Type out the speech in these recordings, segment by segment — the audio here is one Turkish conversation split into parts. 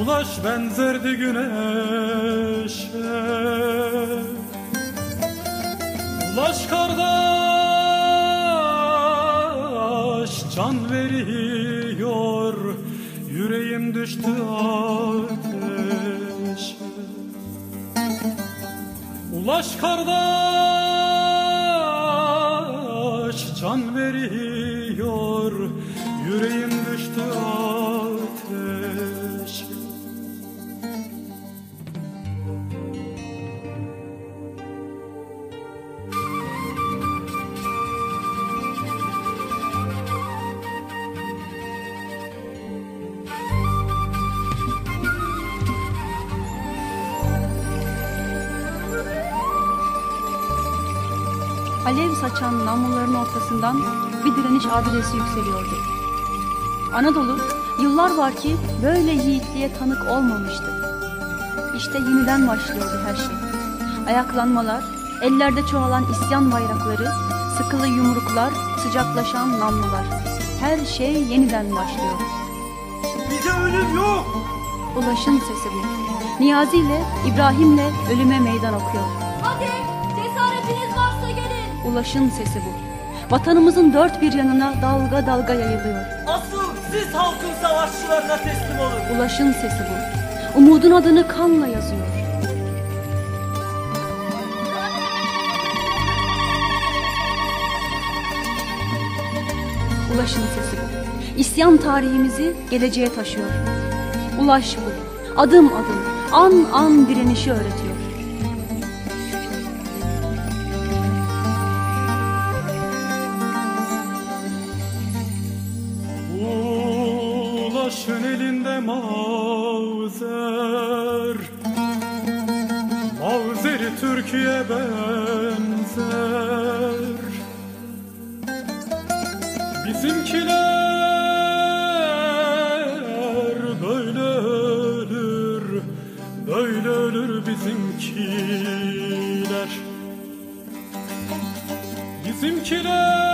Ulaş benzerdi güneşe. Ulaş kardeş can veriyor. Yüreğim düştü ateşe. Ulaş kardeş can veriyor. Yüreğim düştü ateşe Alev saçan namluların ortasından bir direniş abidesi yükseliyordu. Anadolu yıllar var ki böyle yiğitliğe tanık olmamıştı. İşte yeniden başlıyordu her şey. Ayaklanmalar, ellerde çoğalan isyan bayrakları, sıkılı yumruklar, sıcaklaşan namlular. Her şey yeniden başlıyor. Bize ölüm yok. Ulaş'ın sesi bu. Niyazi ile İbrahim'le ölüme meydan okuyor. Hadi Ulaş'ın sesi bu. Vatanımızın dört bir yanına dalga dalga yayılıyor. Asıl siz halkın savaşçılarına teslim olun. Ulaş'ın sesi bu. Umudun adını kanla yazıyor. Ulaş'ın sesi bu. İsyan tarihimizi geleceğe taşıyor. Ulaş bu. Adım adım, an an direnişi öğretiyor. Ulaşın elinde mavzer Mavzeri Türkiye benzer. Bizimkiler böyle ölür Böyle ölür bizimkiler. Bizimkiler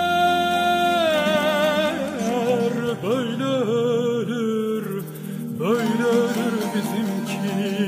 bizimkiler